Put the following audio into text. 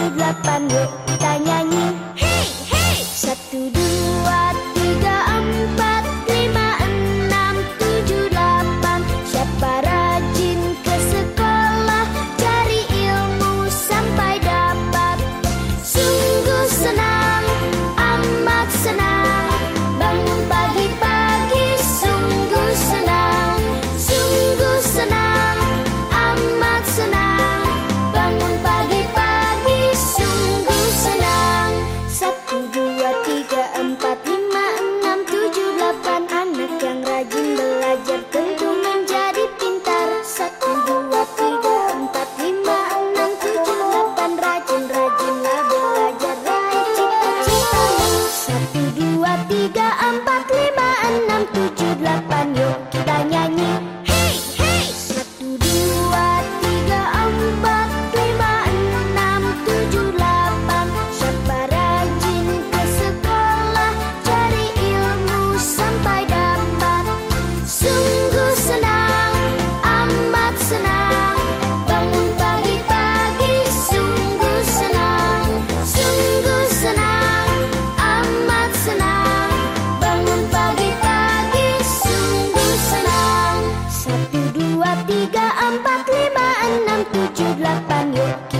tujuh delapan yuk kita nyanyi. Hey hey. Satu dua Let me do. 6, 7, 8 yuk.